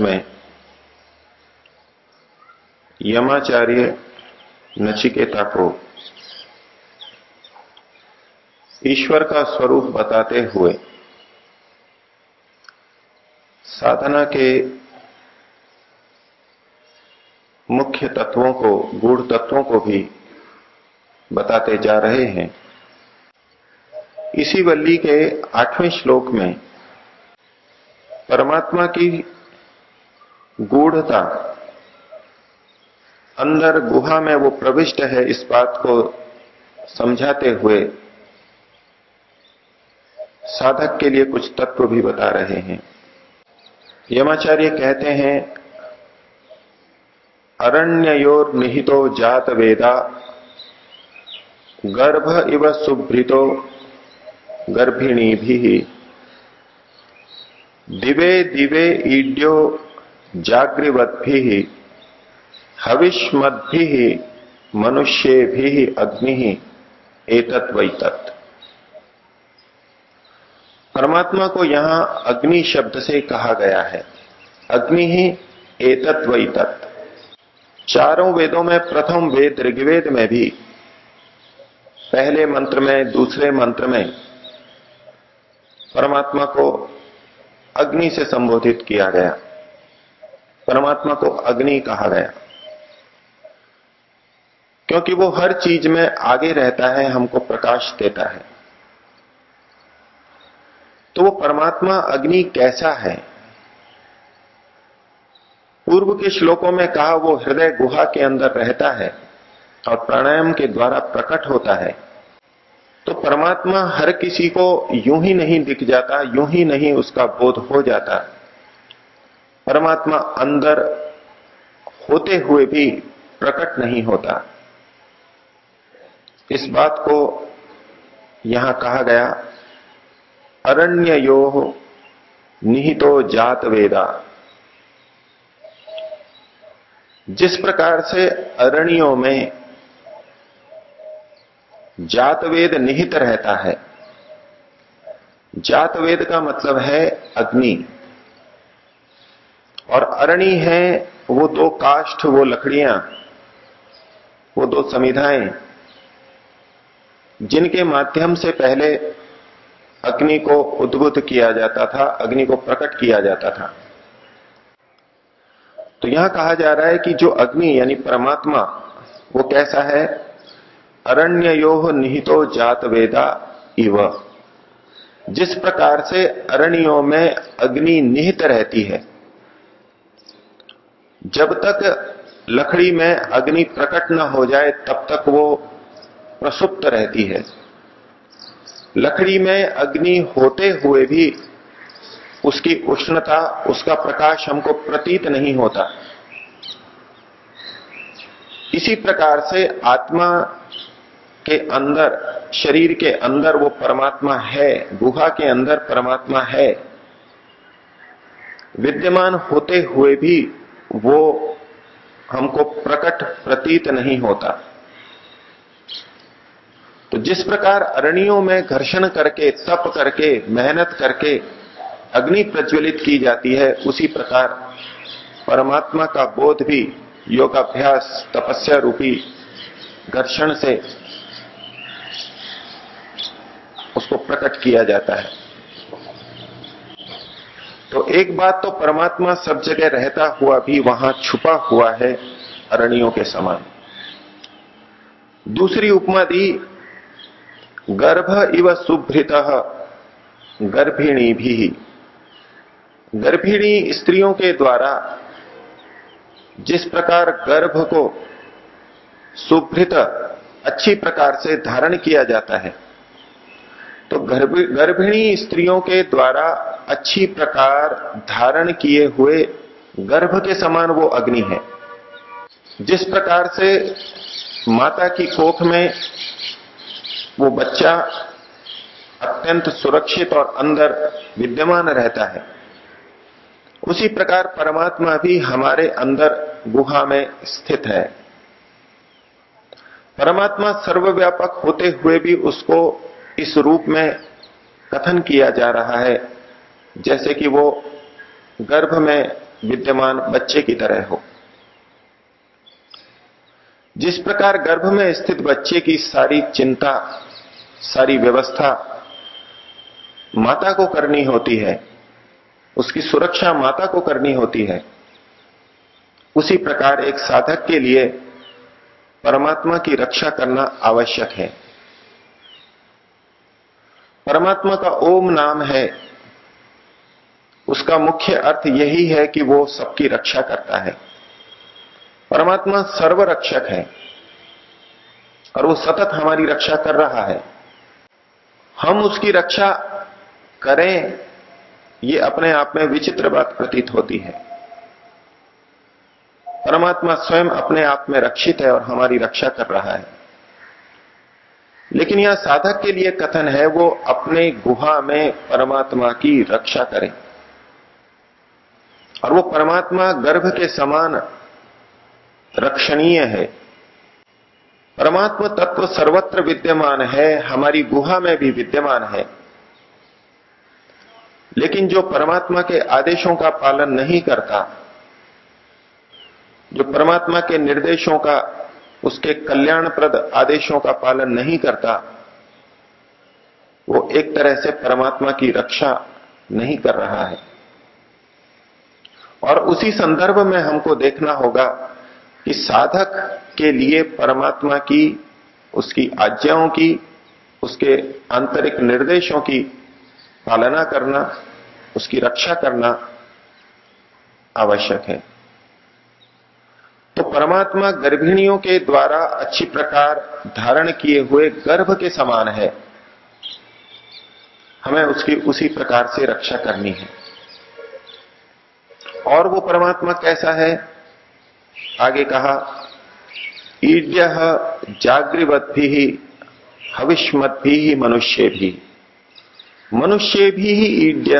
में यमाचार्य नचिकेता को ईश्वर का स्वरूप बताते हुए साधना के मुख्य तत्वों को, गूढ़ तत्वों को भी बताते जा रहे हैं। इसी वल्ली के आठवें श्लोक में परमात्मा की गूढ़ता। अंदर गुहा में वो प्रविष्ट है इस बात को समझाते हुए। साधक के लिए कुछ तत्व भी बता रहे हैं। यमाचार्य कहते हैं अरण्योर निहितो जात वेदा, गर्भ इव सुभृतो, गर्भिणी भी। दिवे दिवे ईड्यो जागृवद्भि हविष्मद्भि मनुष्य भी अग्नि, एतत् वैतत्। परमात्मा को यहाँ अग्नि शब्द से कहा गया है। अग्नि ही वैतत्। चारों वेदों में प्रथम वेद, ऋग्वेद में भी। पहले मंत्र में, दूसरे मंत्र में परमात्मा को अग्नि से संबोधित किया गया। परमात्मा को अग्नि कहा गया। क्योंकि वो हर चीज़ में आगे रहता है, हमको प्रकाश देता है। तो वो परमात्मा अग्नि कैसा है? पूर्व के श्लोकों में कहा, वो हृदय गुहा के अंदर रहता है और प्राणायाम के द्वारा प्रकट होता है। तो परमात्मा हर किसी को यूँ ही नहीं दिख जाता, यूँ ही नहीं उसका बोध हो जाता। परमात्मा अंदर होते हुए भी प्रकट नहीं होता। इस बात को यहाँ कहा गया अरण्य यो निहितो जात वेदा। जिस प्रकार से अरण्यों में जातवेद निहित रहता है जातवेद का मतलब है अग्नि। और अरणी है, वो दो काष्ठ, वो लकड़ियाँ, वो दो समिधाएँ, जिनके माध्यम से पहले अग्नि को उद्भुत किया जाता था, अग्नि को प्रकट किया जाता था। तो यहाँ कहा जा रहा है कि जो अग्नि, यानी परमात्मा, वो कैसा है? अरण्यो निहितो जात वेदा इव। जिस प्रकार से अरण्यों में अग्नि निहित रहती है जब तक लकड़ी में अग्नि प्रकट न हो जाए, तब तक वो प्रसुप्त रहती है। लकड़ी में अग्नि होते हुए भी उसकी उष्णता, उसका प्रकाश हमको प्रतीत नहीं होता। इसी प्रकार से आत्मा के अंदर, शरीर के अंदर वो परमात्मा है, गुहा के अंदर परमात्मा है। विद्यमान होते हुए भी वो हमको प्रकट प्रतीत नहीं होता। तो जिस प्रकार अरणियों में घर्षण करके, तप करके, मेहनत करके अग्नि प्रज्वलित की जाती है, उसी प्रकार परमात्मा का बोध भी, योगाभ्यास, तपस्या रूपी घर्षण से उसको प्रकट किया जाता है। तो एक बात तो परमात्मा सब जगह रहता हुआ भी वहाँ छुपा हुआ है अरणियों के समान। दूसरी उपमा दी, गर्भ इव सुभृत, गर्भिणी भी। गर्भिणी स्त्रियों के द्वारा जिस प्रकार गर्भ को सुभृत अच्छी प्रकार से धारण किया जाता है तो गर्भिणी स्त्रियों के द्वारा अच्छी प्रकार धारण किए हुए गर्भ के समान वो अग्नि है। जिस प्रकार से माता की कोख में वो बच्चा अत्यंत सुरक्षित और अंदर विद्यमान रहता है, उसी प्रकार परमात्मा भी हमारे अंदर गुहा में स्थित है। परमात्मा सर्वव्यापक होते हुए भी उसको इस रूप में कथन किया जा रहा है, जैसे कि वो गर्भ में विद्यमान बच्चे की तरह हो। जिस प्रकार गर्भ में स्थित बच्चे की सारी चिंता, सारी व्यवस्था माता को करनी होती है, उसकी सुरक्षा माता को करनी होती है, उसी प्रकार एक साधक के लिए परमात्मा की रक्षा करना आवश्यक है। परमात्मा का ओम नाम है। उसका मुख्य अर्थ यही है कि वो सबकी रक्षा करता है। परमात्मा सर्वरक्षक है और वो सतत हमारी रक्षा कर रहा है। हम उसकी रक्षा करें, ये अपने आप में विचित्र बात प्रतीत होती है। परमात्मा स्वयं अपने आप में रक्षित है और हमारी रक्षा कर रहा है। लेकिन यह साधक के लिए कथन है, वो अपने गुहा में परमात्मा की रक्षा करें। और वो परमात्मा गर्भ के समान रक्षणीय है। परमात्मा तत्व सर्वत्र विद्यमान है, हमारी गुहा में भी विद्यमान है। लेकिन जो परमात्मा के आदेशों का पालन नहीं करता, जो परमात्मा के निर्देशों का उसके कल्याणप्रद आदेशों का पालन नहीं करता, वो एक तरह से परमात्मा की रक्षा नहीं कर रहा है। और उसी संदर्भ में हमको देखना होगा कि साधक के लिए परमात्मा की, उसकी आज्ञाओं की, उसके आंतरिक निर्देशों की पालना करना, उसकी रक्षा करना आवश्यक है। तो परमात्मा गर्भिणियों के द्वारा अच्छी प्रकार धारण किए हुए गर्भ के समान है। हमें उसकी उसी प्रकार से रक्षा करनी है। और वो परमात्मा कैसा है? आगे कहा ईड्य जागृवत भी हविष्मत भी मनुष्य भी मनुष्य भी ईड्य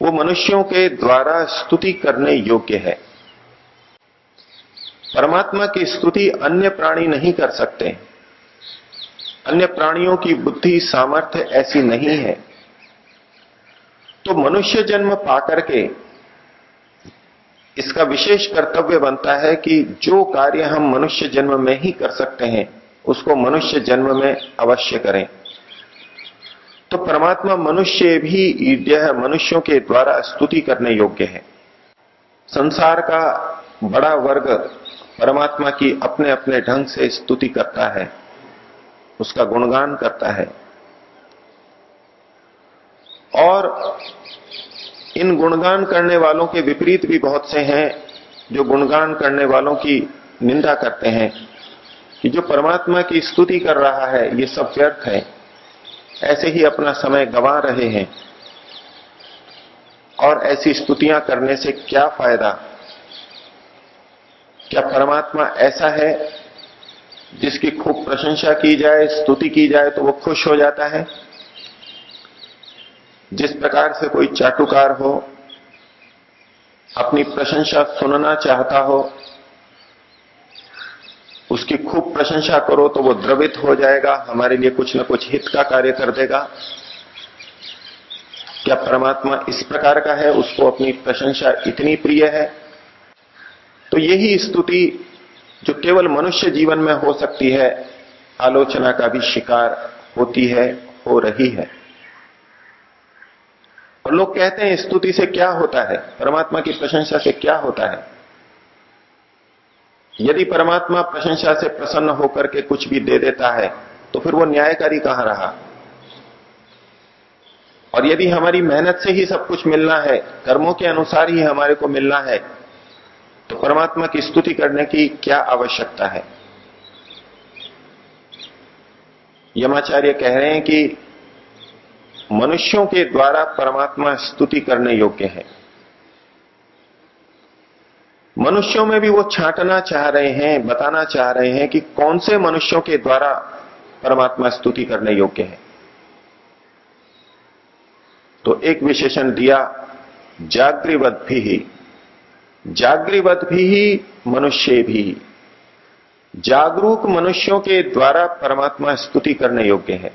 वो मनुष्यों के द्वारा स्तुति करने योग्य है। परमात्मा की स्तुति अन्य प्राणी नहीं कर सकते। अन्य प्राणियों की बुद्धि सामर्थ्य ऐसी नहीं है। तो मनुष्य जन्म पाकर के इसका विशेष कर्तव्य बनता है कि जो कार्य हम मनुष्य जन्म में ही कर सकते हैं, उसको मनुष्य जन्म में अवश्य करें। तो परमात्मा मनुष्य भी ईड्य मनुष्यों के द्वारा स्तुति करने योग्य है। संसार का बड़ा वर्ग परमात्मा की अपने अपने ढंग से स्तुति करता है, उसका गुणगान करता है। और इन गुणगान करने वालों के विपरीत भी बहुत से हैं जो गुणगान करने वालों की निंदा करते हैं कि जो परमात्मा की स्तुति कर रहा है, ये सब व्यर्थ है। ऐसे ही अपना समय गंवा रहे हैं। और ऐसी स्तुतियाँ करने से क्या फ़ायदा? क्या परमात्मा ऐसा है जिसकी खूब प्रशंसा की जाए, स्तुति की जाए तो वो खुश हो जाता है? जिस प्रकार से कोई चाटुकार हो, अपनी प्रशंसा सुनना चाहता हो, उसकी खूब प्रशंसा करो तो वो द्रवित हो जाएगा, हमारे लिए कुछ ना कुछ हित का कार्य कर देगा। क्या परमात्मा इस प्रकार का है? उसको अपनी प्रशंसा इतनी प्रिय है तो यही स्तुति जो केवल मनुष्य जीवन में हो सकती है, आलोचना का भी शिकार होती है, हो रही है। और लोग कहते हैं, स्तुति से क्या होता है? परमात्मा की प्रशंसा से क्या होता है? यदि परमात्मा प्रशंसा से प्रसन्न होकर के कुछ भी दे देता है तो फिर वो न्यायकारी कहाँ रहा? और यदि हमारी मेहनत से ही सब कुछ मिलना है, कर्मों के अनुसार ही हमारे को मिलना है तो परमात्मा की स्तुति करने की क्या आवश्यकता है? यमाचार्य कह रहे हैं कि मनुष्यों के द्वारा परमात्मा स्तुति करने योग्य है। मनुष्यों में भी वो छांटना चाह रहे हैं, बताना चाह रहे हैं कि कौन से मनुष्यों के द्वारा परमात्मा स्तुति करने योग्य है। तो एक विशेषण दिया जागृवत भी जागृवत भी मनुष्य भी। जागरूक मनुष्यों के द्वारा परमात्मा स्तुति करने योग्य है।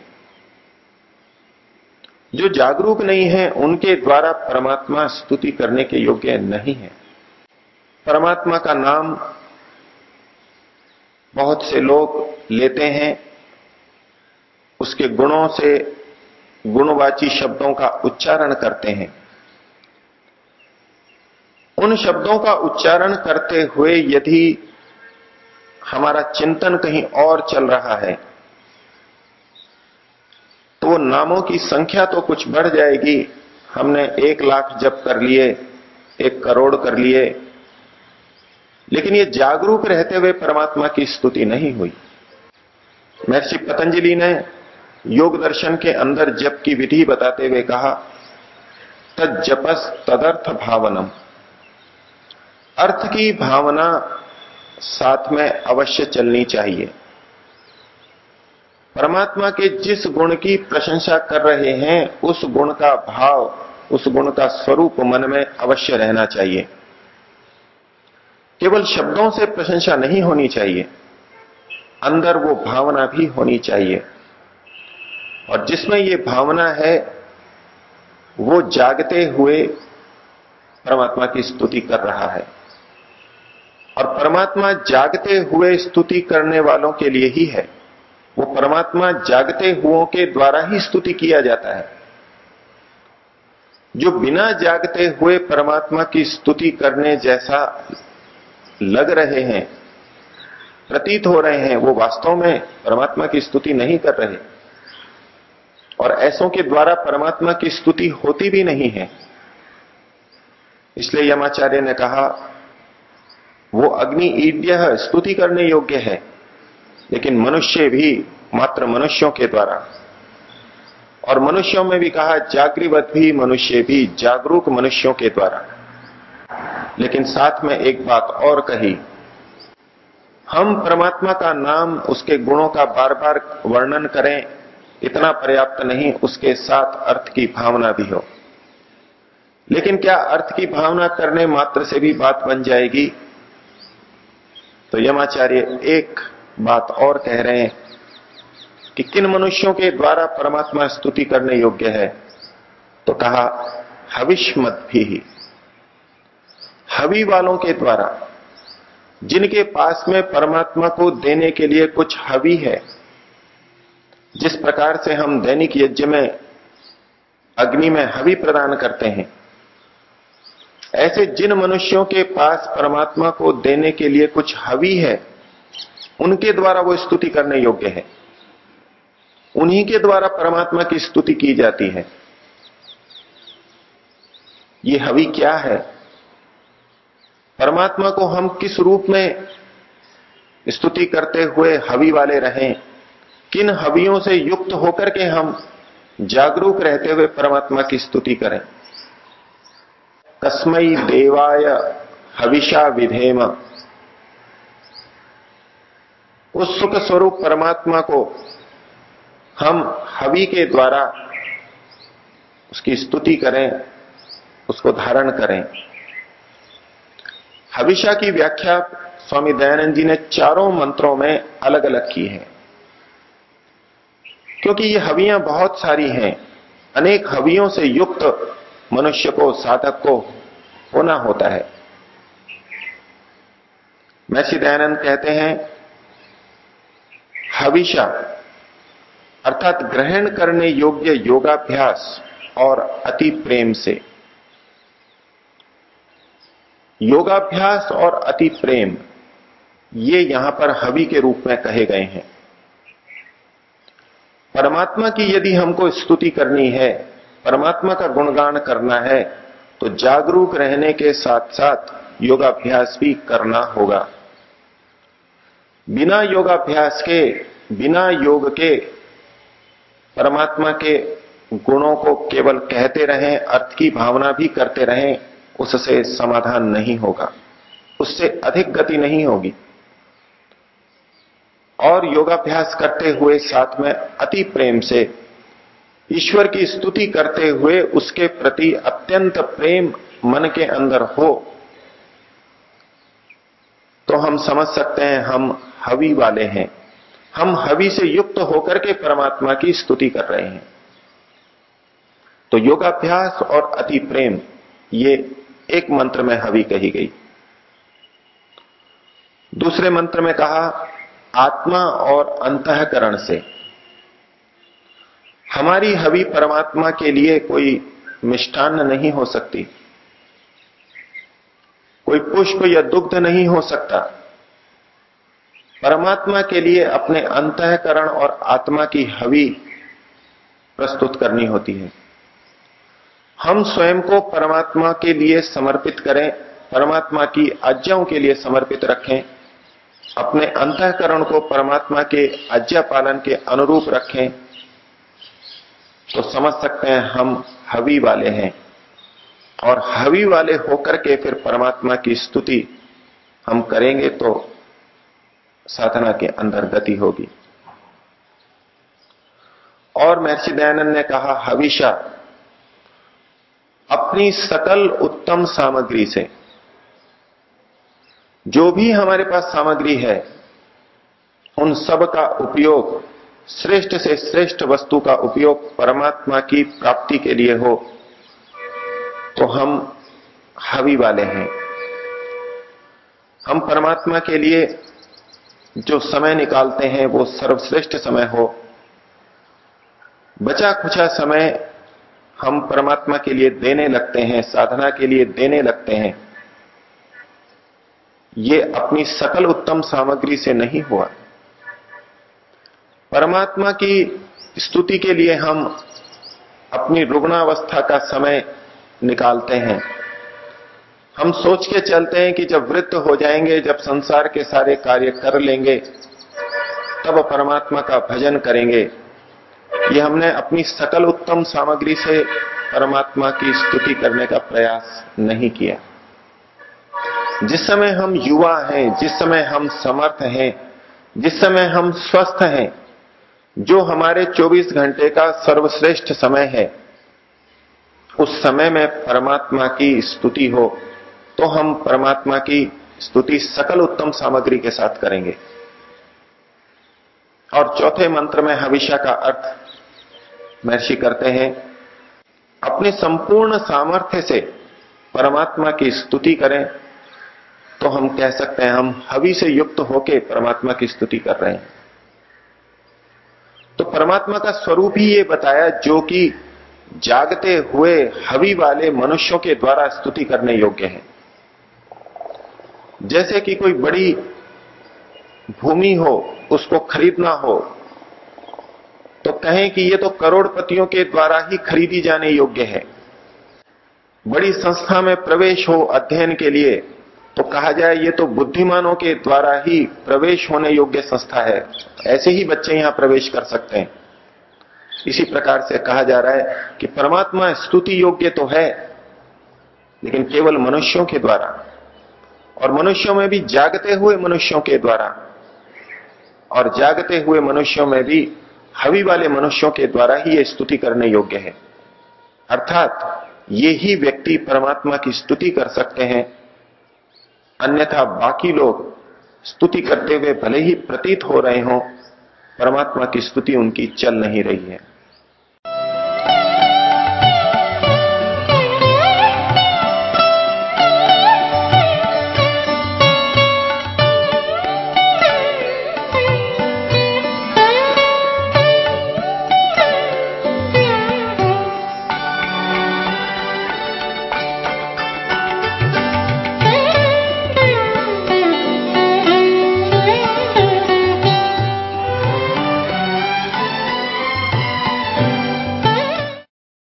जो जागरूक नहीं है, उनके द्वारा परमात्मा स्तुति करने के योग्य नहीं है। परमात्मा का नाम बहुत से लोग लेते हैं। उसके गुणों से गुणवाची शब्दों का उच्चारण करते हैं। उन शब्दों का उच्चारण करते हुए यदि हमारा चिंतन कहीं और चल रहा है तो वो नामों की संख्या तो कुछ बढ़ जाएगी। हमने एक लाख जप कर लिए, एक करोड़ कर लिए, लेकिन ये जागरूक रहते हुए परमात्मा की स्तुति नहीं हुई। महर्षि पतंजलि ने योग दर्शन के अंदर जप की विधि बताते हुए कहा तद जपस तदर्थ भावनम। अर्थ की भावना साथ में अवश्य चलनी चाहिए। परमात्मा के जिस गुण की प्रशंसा कर रहे हैं, उस गुण का भाव, उस गुण का स्वरूप मन में अवश्य रहना चाहिए। केवल शब्दों से प्रशंसा नहीं होनी चाहिए, अंदर वो भावना भी होनी चाहिए। और जिसमें ये भावना है, वो जागते हुए परमात्मा की स्तुति कर रहा है। और परमात्मा जागते हुए स्तुति करने वालों के लिए ही है। वो परमात्मा जागते हुओं के द्वारा ही स्तुति किया जाता है। जो बिना जागते हुए परमात्मा की स्तुति करने जैसा लग रहे हैं, प्रतीत हो रहे हैं, वो वास्तव में परमात्मा की स्तुति नहीं कर रहे। और ऐसों के द्वारा परमात्मा की स्तुति होती भी नहीं है। इसलिए यमाचार्य ने कहा वो अग्नि ईड्य स्तुति करने योग्य है, लेकिन मनुष्य भी मात्र मनुष्यों के द्वारा। और मनुष्यों में भी कहा, जागृवत भी मनुष्य भी जागरूक मनुष्यों के द्वारा। लेकिन साथ में एक बात और कही, हम परमात्मा का नाम, उसके गुणों का बार बार वर्णन करें, इतना पर्याप्त नहीं, उसके साथ अर्थ की भावना भी हो। लेकिन क्या अर्थ की भावना करने मात्र से भी बात बन जाएगी? तो यमाचार्य एक बात और कह रहे हैं कि किन मनुष्यों के द्वारा परमात्मा स्तुति करने योग्य है? तो कहा हविष्मत भी ही। हवि वालों के द्वारा, जिनके पास में परमात्मा को देने के लिए कुछ हवि है, जिस प्रकार से हम दैनिक यज्ञ में अग्नि में हवि प्रदान करते हैं ऐसे जिन मनुष्यों के पास परमात्मा को देने के लिए कुछ हवि है, उनके द्वारा वो स्तुति करने योग्य है। उन्हीं के द्वारा परमात्मा की स्तुति की जाती है। ये हवि क्या है? परमात्मा को हम किस रूप में स्तुति करते हुए हवि वाले रहें? किन हवियों से युक्त होकर के हम जागरूक रहते हुए परमात्मा की स्तुति करें? कस्मई देवाय हविषा विधेम। उस सुख स्वरूप परमात्मा को हम हवि के द्वारा उसकी स्तुति करें, उसको धारण करें। हविषा की व्याख्या स्वामी दयानंद जी ने चारों मंत्रों में अलग अलग की है। क्योंकि ये हवियाँ बहुत सारी हैं, अनेक हवियों से युक्त मनुष्य को, साधक को होना होता है। महर्षि दयानंद कहते हैं हविशा अर्थात ग्रहण करने योग्य योगाभ्यास और अति प्रेम से। योगाभ्यास और अति प्रेम, ये यहाँ पर हवि के रूप में कहे गए हैं। परमात्मा की यदि हमको स्तुति करनी है परमात्मा का गुणगान करना है तो जागरूक रहने के साथ साथ योगाभ्यास भी करना होगा। बिना योगाभ्यास के, बिना योग के, परमात्मा के गुणों को केवल कहते रहें, अर्थ की भावना भी करते रहें, उससे समाधान नहीं होगा। उससे अधिक गति नहीं होगी। और योगाभ्यास करते हुए साथ में अति प्रेम से ईश्वर की स्तुति करते हुए उसके प्रति अत्यंत प्रेम मन के अंदर हो तो हम समझ सकते हैं हम हवि वाले हैं। हम हवि से युक्त होकर के परमात्मा की स्तुति कर रहे हैं। तो योगाभ्यास और अति प्रेम, ये एक मंत्र में हवि कही गई। दूसरे मंत्र में कहा, आत्मा और अंतकरण से। हमारी हवि परमात्मा के लिए कोई मिष्टान्न नहीं हो सकती। कोई पुष्प या दुग्ध नहीं हो सकता। परमात्मा के लिए अपने अंतकरण और आत्मा की हवि प्रस्तुत करनी होती है। हम स्वयं को परमात्मा के लिए समर्पित करें, परमात्मा की आज्ञाओं के लिए समर्पित रखें, अपने अंतकरण को परमात्मा के आज्ञा पालन के अनुरूप रखें। तो समझ सकते हैं हम हवि वाले हैं। और हवि वाले होकर के फिर परमात्मा की स्तुति हम करेंगे तो साधना के अंदर गति होगी। और महर्षि दयानंद ने कहा, हविषा, अपनी सकल उत्तम सामग्री से, जो भी हमारे पास सामग्री है, उन सब का उपयोग श्रेष्ठ से श्रेष्ठ वस्तु का उपयोग परमात्मा की प्राप्ति के लिए हो तो हम हवि वाले हैं। हम परमात्मा के लिए जो समय निकालते हैं, वो सर्वश्रेष्ठ समय हो। बचा खुचा समय हम परमात्मा के लिए देने लगते हैं, साधना के लिए देने लगते हैं। ये अपनी सकल उत्तम सामग्री से नहीं हुआ। परमात्मा की स्तुति के लिए हम अपनी रुग्णावस्था का समय निकालते हैं। हम सोच के चलते हैं कि जब वृत्त हो जाएँगे, जब संसार के सारे कार्य कर लेंगे, तब परमात्मा का भजन करेंगे। ये हमने अपनी सकल उत्तम सामग्री से परमात्मा की स्तुति करने का प्रयास नहीं किया। जिस समय हम युवा हैं, जिस समय हम समर्थ हैं, जिस समय हम स्वस्थ हैं जो हमारे 24 घंटे का सर्वश्रेष्ठ समय है, उस समय में परमात्मा की स्तुति हो तो हम परमात्मा की स्तुति सकल उत्तम सामग्री के साथ करेंगे। और चौथे मंत्र में हविष्या का अर्थ महर्षि करते हैं, अपने संपूर्ण सामर्थ्य से परमात्मा की स्तुति करें तो हम कह सकते हैं, हम हवि से युक्त होकर परमात्मा की स्तुति कर रहे हैं। तो परमात्मा का स्वरूप ही ये बताया, जो कि जागते हुए हवि वाले मनुष्यों के द्वारा स्तुति करने योग्य है। जैसे कि कोई बड़ी भूमि हो, उसको खरीदना हो तो कहें कि ये तो करोड़पतियों के द्वारा ही खरीदी जाने योग्य है। बड़ी संस्था में प्रवेश हो अध्ययन के लिए तो कहा जाए ये तो बुद्धिमानों के द्वारा ही प्रवेश होने योग्य संस्था है। ऐसे ही बच्चे यहाँ प्रवेश कर सकते हैं। इसी प्रकार से कहा जा रहा है कि परमात्मा स्तुति योग्य तो है, लेकिन केवल मनुष्यों के द्वारा और मनुष्यों में भी जागते हुए मनुष्यों के द्वारा और जागते हुए मनुष्यों में भी हवि वाले मनुष्यों के द्वारा ही ये स्तुति करने योग्य है। अर्थात ये ही व्यक्ति परमात्मा की स्तुति कर सकते हैं अन्यथा बाकी लोग स्तुति करते हुए भले ही प्रतीत हो रहे हों, परमात्मा की स्तुति उनकी चल नहीं रही है।